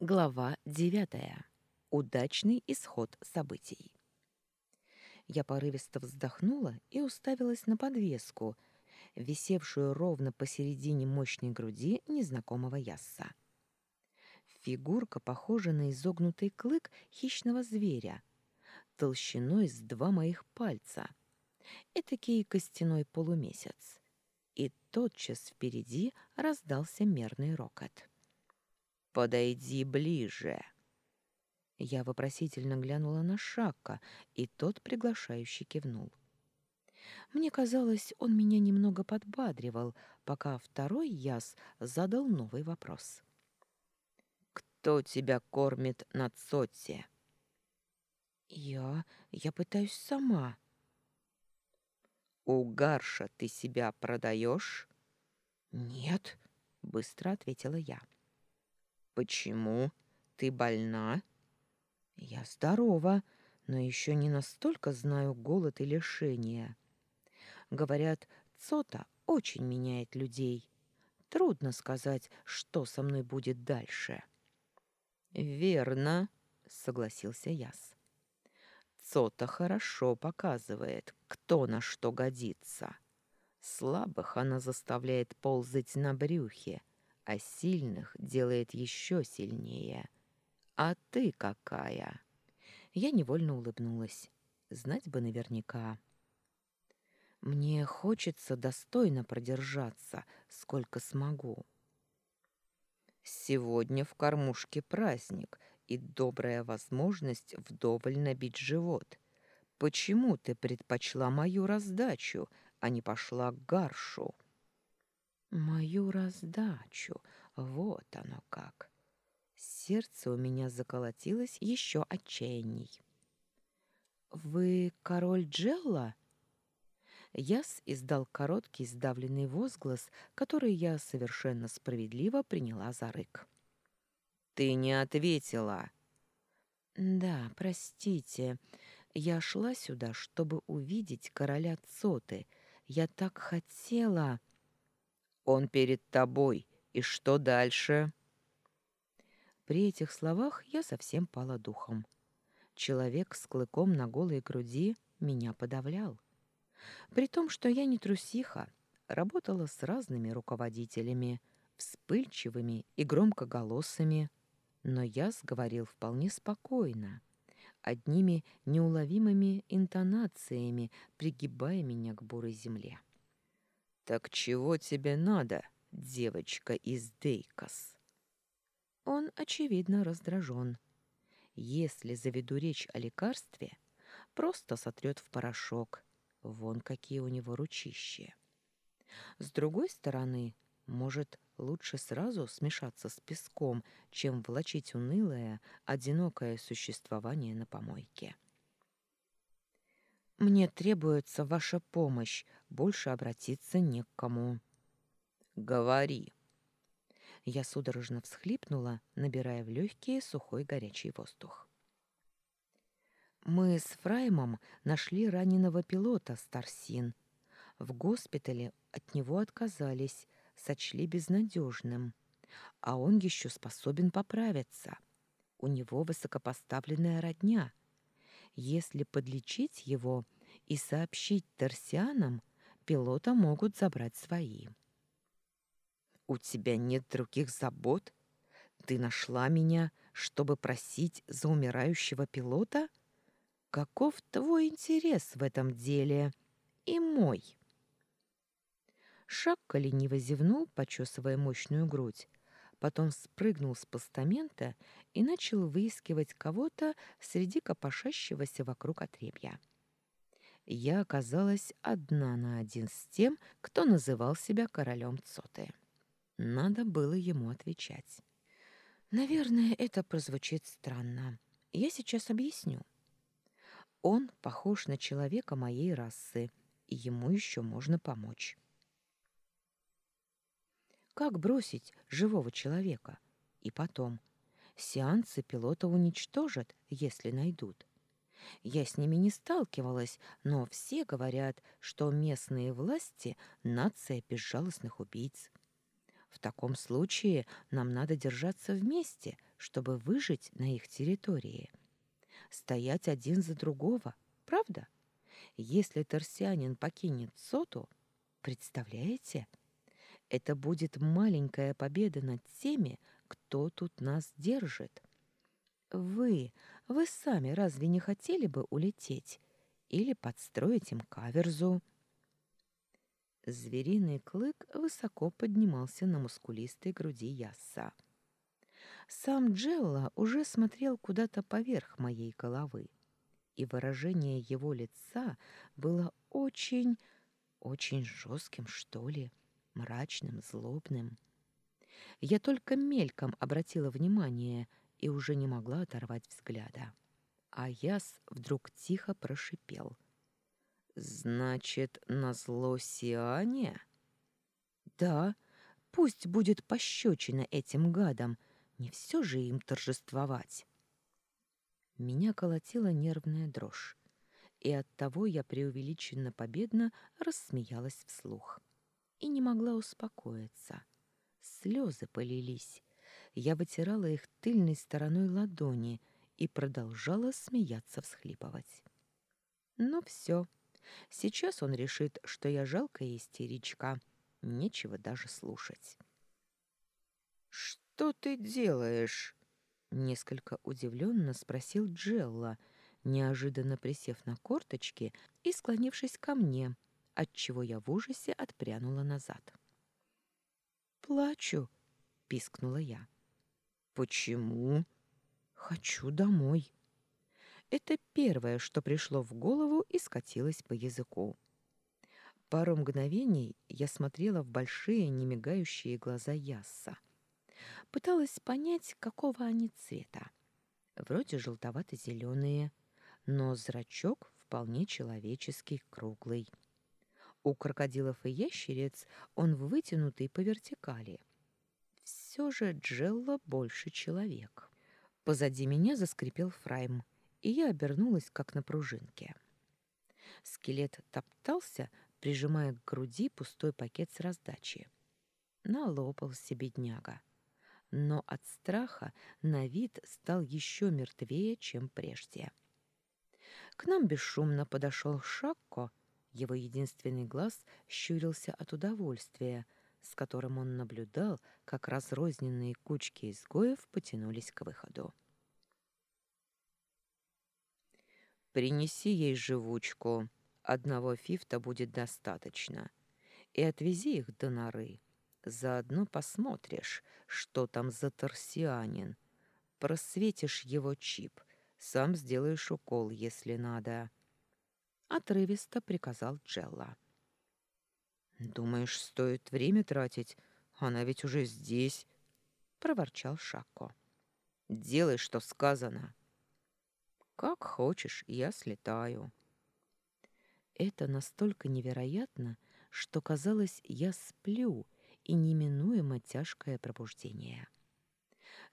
Глава девятая. Удачный исход событий. Я порывисто вздохнула и уставилась на подвеску, висевшую ровно посередине мощной груди незнакомого ясса. Фигурка похожа на изогнутый клык хищного зверя, толщиной с два моих пальца, этакий костяной полумесяц. И тотчас впереди раздался мерный рокот. Подойди ближе. Я вопросительно глянула на Шака, и тот приглашающе кивнул. Мне казалось, он меня немного подбадривал, пока второй яс задал новый вопрос. «Кто тебя кормит на цоте?» «Я... я пытаюсь сама». «У Гарша ты себя продаешь?» «Нет», — быстро ответила я. Почему? Ты больна? Я здорова, но еще не настолько знаю голод и лишение. Говорят, Цота очень меняет людей. Трудно сказать, что со мной будет дальше. Верно, согласился Яс. Цота хорошо показывает, кто на что годится. Слабых она заставляет ползать на брюхе, а сильных делает еще сильнее. А ты какая? Я невольно улыбнулась. Знать бы наверняка. Мне хочется достойно продержаться, сколько смогу. Сегодня в кормушке праздник и добрая возможность вдоволь набить живот. Почему ты предпочла мою раздачу, а не пошла к гаршу? Мою раздачу, вот оно как. Сердце у меня заколотилось еще отчаянней. «Вы король Джелла?» Яс издал короткий сдавленный возглас, который я совершенно справедливо приняла за рык. «Ты не ответила!» «Да, простите. Я шла сюда, чтобы увидеть короля Цоты. Я так хотела...» Он перед тобой. И что дальше?» При этих словах я совсем пала духом. Человек с клыком на голой груди меня подавлял. При том, что я не трусиха, работала с разными руководителями, вспыльчивыми и громкоголосыми, но я сговорил вполне спокойно, одними неуловимыми интонациями пригибая меня к бурой земле. «Так чего тебе надо, девочка из Дейкос?» Он, очевидно, раздражен. Если заведу речь о лекарстве, просто сотрет в порошок. Вон какие у него ручища. С другой стороны, может, лучше сразу смешаться с песком, чем влачить унылое, одинокое существование на помойке. Мне требуется ваша помощь, больше обратиться не к кому. Говори. Я судорожно всхлипнула, набирая в легкие сухой горячий воздух. Мы с Фраймом нашли раненого пилота Старсин. В госпитале от него отказались, сочли безнадежным. А он еще способен поправиться. У него высокопоставленная родня — если подлечить его и сообщить торсианам, пилота могут забрать свои. «У тебя нет других забот? Ты нашла меня, чтобы просить за умирающего пилота? Каков твой интерес в этом деле? И мой?» Шакка лениво зевнул, почесывая мощную грудь, потом спрыгнул с постамента и начал выискивать кого-то среди копошащегося вокруг отребья. Я оказалась одна на один с тем, кто называл себя королем Цоты. Надо было ему отвечать. Наверное, это прозвучит странно. Я сейчас объясню. Он похож на человека моей расы, и ему еще можно помочь. Как бросить живого человека? И потом, сеансы пилота уничтожат, если найдут. Я с ними не сталкивалась, но все говорят, что местные власти — нация безжалостных убийц. В таком случае нам надо держаться вместе, чтобы выжить на их территории. Стоять один за другого, правда? Если торсианин покинет Соту, представляете, это будет маленькая победа над теми, кто тут нас держит. Вы, вы сами разве не хотели бы улететь или подстроить им каверзу? Звериный клык высоко поднимался на мускулистой груди Ясса. Сам Джелла уже смотрел куда-то поверх моей головы, и выражение его лица было очень, очень жестким, что ли, мрачным, злобным. Я только мельком обратила внимание и уже не могла оторвать взгляда. А Яс вдруг тихо прошипел — Значит, на зло Сиане? Да, пусть будет пощечина этим гадам, не все же им торжествовать. Меня колотила нервная дрожь, и оттого я преувеличенно победно рассмеялась вслух. И не могла успокоиться. Слезы полились. Я вытирала их тыльной стороной ладони и продолжала смеяться, всхлипывать. Ну все, Сейчас он решит, что я жалкая истеричка. Нечего даже слушать. «Что ты делаешь?» Несколько удивленно спросил Джелла, неожиданно присев на корточки и склонившись ко мне, отчего я в ужасе отпрянула назад. «Плачу», — пискнула я. «Почему?» «Хочу домой». Это первое, что пришло в голову и скатилось по языку. Пару мгновений я смотрела в большие, немигающие глаза Ясса. Пыталась понять, какого они цвета. Вроде желтовато-зеленые, но зрачок вполне человеческий, круглый. У крокодилов и ящериц он вытянутый по вертикали. Все же Джелла больше человек. Позади меня заскрипел Фрайм — и я обернулась, как на пружинке. Скелет топтался, прижимая к груди пустой пакет с раздачи. Налопался бедняга. Но от страха на вид стал еще мертвее, чем прежде. К нам бесшумно подошел Шакко, его единственный глаз щурился от удовольствия, с которым он наблюдал, как разрозненные кучки изгоев потянулись к выходу. Принеси ей живучку. Одного фифта будет достаточно. И отвези их до норы. Заодно посмотришь, что там за торсианин. Просветишь его чип. Сам сделаешь укол, если надо. Отрывисто приказал Джелла. «Думаешь, стоит время тратить? Она ведь уже здесь!» — проворчал Шако. «Делай, что сказано!» Как хочешь, я слетаю. Это настолько невероятно, что казалось, я сплю и неминуемо тяжкое пробуждение.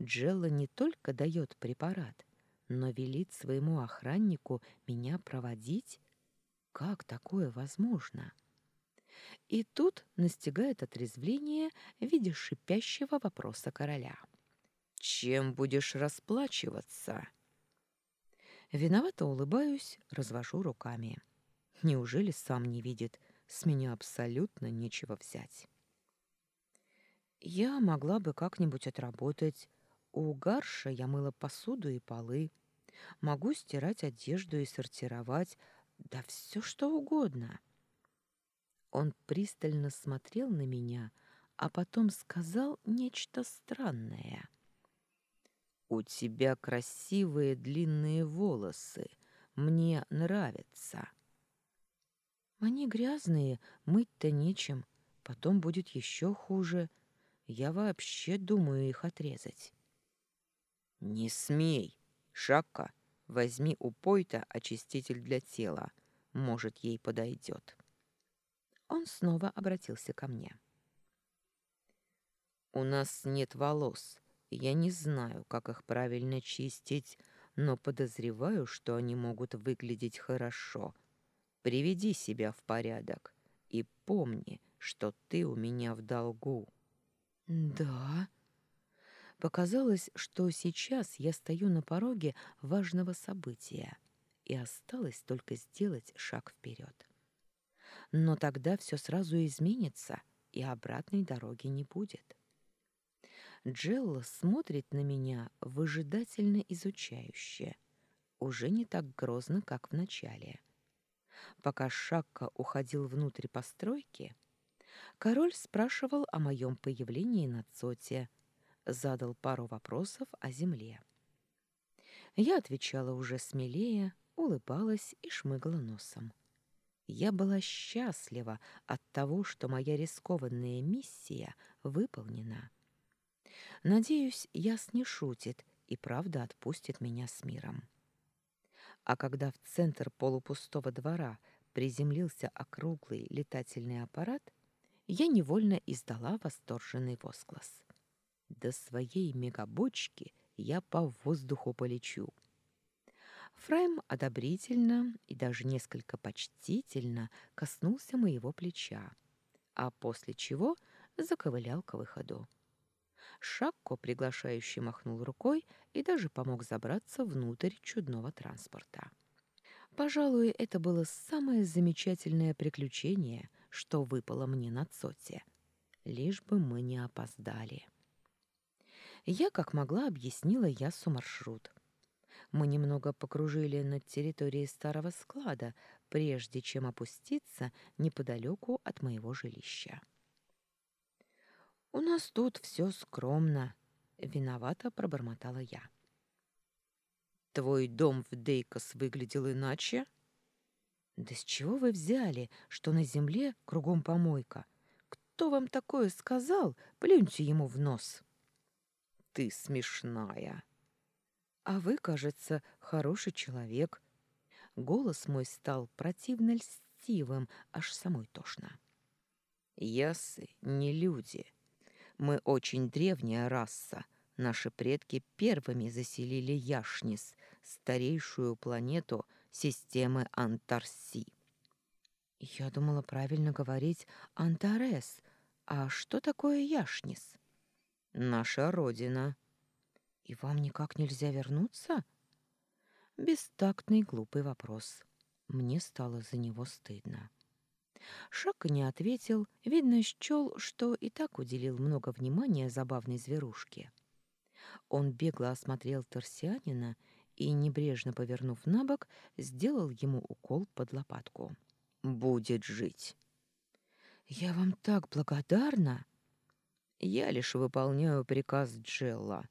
Джелла не только дает препарат, но велит своему охраннику меня проводить. Как такое возможно? И тут настигает отрезвление в виде шипящего вопроса короля. «Чем будешь расплачиваться?» Виновато улыбаюсь, развожу руками. Неужели сам не видит? С меня абсолютно нечего взять. Я могла бы как-нибудь отработать. У Гарша я мыла посуду и полы. Могу стирать одежду и сортировать. Да все что угодно. Он пристально смотрел на меня, а потом сказал нечто странное — «У тебя красивые длинные волосы. Мне нравятся». «Они грязные, мыть-то нечем. Потом будет еще хуже. Я вообще думаю их отрезать». «Не смей! Шакка, возьми у Пойта очиститель для тела. Может, ей подойдет». Он снова обратился ко мне. «У нас нет волос. Я не знаю, как их правильно чистить, но подозреваю, что они могут выглядеть хорошо. Приведи себя в порядок и помни, что ты у меня в долгу. Да. Показалось, что сейчас я стою на пороге важного события, и осталось только сделать шаг вперед. Но тогда все сразу изменится, и обратной дороги не будет. Джелла смотрит на меня выжидательно изучающе, уже не так грозно, как в начале. Пока Шакка уходил внутрь постройки, король спрашивал о моем появлении на Цоте, задал пару вопросов о земле. Я отвечала уже смелее, улыбалась и шмыгала носом. Я была счастлива от того, что моя рискованная миссия выполнена. Надеюсь, Яс не шутит и правда отпустит меня с миром. А когда в центр полупустого двора приземлился округлый летательный аппарат, я невольно издала восторженный возглас. До своей мегабочки я по воздуху полечу. Фрайм одобрительно и даже несколько почтительно коснулся моего плеча, а после чего заковылял к выходу. Шакко приглашающе махнул рукой и даже помог забраться внутрь чудного транспорта. Пожалуй, это было самое замечательное приключение, что выпало мне на Цоте. Лишь бы мы не опоздали. Я, как могла, объяснила Ясу маршрут. Мы немного покружили над территорией старого склада, прежде чем опуститься неподалеку от моего жилища. «У нас тут все скромно», — виновато пробормотала я. «Твой дом в Дейкос выглядел иначе?» «Да с чего вы взяли, что на земле кругом помойка? Кто вам такое сказал? Плюньте ему в нос!» «Ты смешная!» «А вы, кажется, хороший человек». Голос мой стал противно льстивым, аж самой тошно. «Ясы не люди», мы очень древняя раса. Наши предки первыми заселили Яшнис, старейшую планету системы Антарси. Я думала правильно говорить Антарес. А что такое Яшнис? Наша родина. И вам никак нельзя вернуться? Бестактный глупый вопрос. Мне стало за него стыдно. Шака не ответил, видно, счел, что и так уделил много внимания забавной зверушке. Он бегло осмотрел торсианина и, небрежно повернув на бок, сделал ему укол под лопатку. «Будет жить». «Я вам так благодарна!» «Я лишь выполняю приказ Джелла.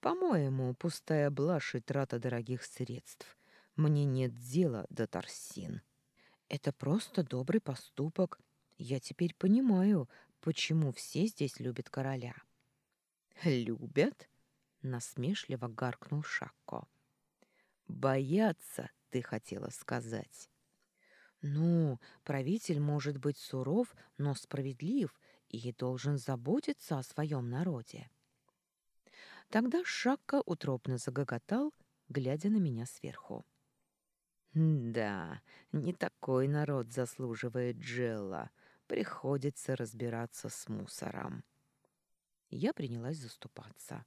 По-моему, пустая блажь и трата дорогих средств. Мне нет дела до торсин». Это просто добрый поступок. Я теперь понимаю, почему все здесь любят короля. Любят? насмешливо гаркнул Шакко. Боятся, ты хотела сказать. Ну, правитель может быть суров, но справедлив и должен заботиться о своем народе. Тогда Шакка утробно загоготал, глядя на меня сверху. Да, не такой народ заслуживает Джелла. Приходится разбираться с мусором. Я принялась заступаться.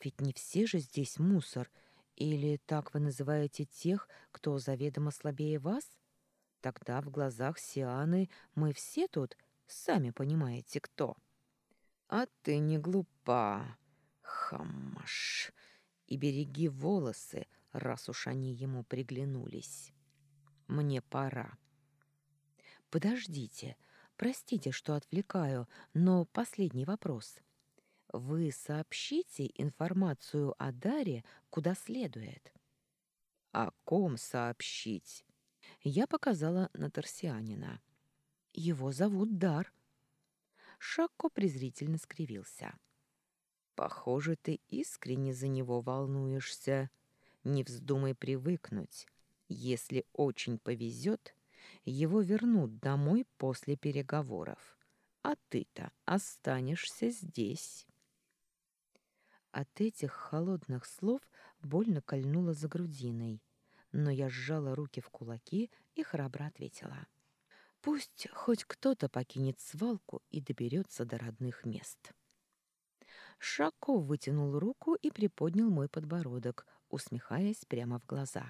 Ведь не все же здесь мусор. Или так вы называете тех, кто заведомо слабее вас? Тогда в глазах Сианы мы все тут, сами понимаете, кто. А ты не глупа, хамаш. И береги волосы, раз уж они ему приглянулись. Мне пора. Подождите, простите, что отвлекаю, но последний вопрос. Вы сообщите информацию о Даре куда следует. О ком сообщить? Я показала на Торсианина. Его зовут Дар. Шакко презрительно скривился. Похоже, ты искренне за него волнуешься. Не вздумай привыкнуть. Если очень повезет, его вернут домой после переговоров. А ты-то останешься здесь. От этих холодных слов больно кольнуло за грудиной, но я сжала руки в кулаки и храбро ответила. Пусть хоть кто-то покинет свалку и доберется до родных мест. Шако вытянул руку и приподнял мой подбородок, усмехаясь прямо в глаза.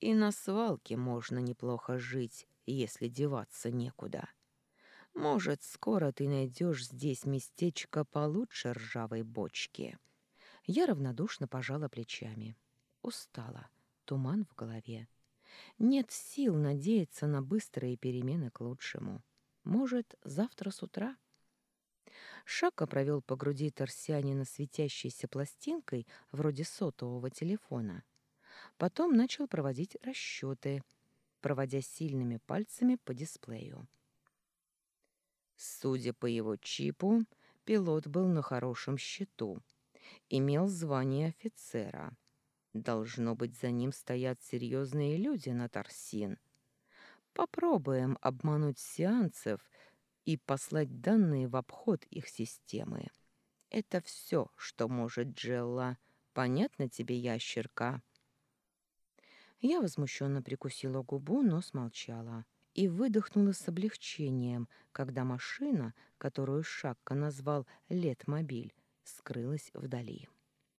«И на свалке можно неплохо жить, если деваться некуда. Может, скоро ты найдешь здесь местечко получше ржавой бочки». Я равнодушно пожала плечами. Устала, туман в голове. Нет сил надеяться на быстрые перемены к лучшему. Может, завтра с утра? Шака провел по груди торсианина светящейся пластинкой, вроде сотового телефона. Потом начал проводить расчеты, проводя сильными пальцами по дисплею. Судя по его чипу, пилот был на хорошем счету. Имел звание офицера. Должно быть, за ним стоят серьезные люди на Торсин. Попробуем обмануть сеансов и послать данные в обход их системы. Это все, что может Джелла. Понятно тебе, ящерка?» Я возмущенно прикусила губу, но смолчала и выдохнула с облегчением, когда машина, которую Шакка назвал «Летмобиль», скрылась вдали.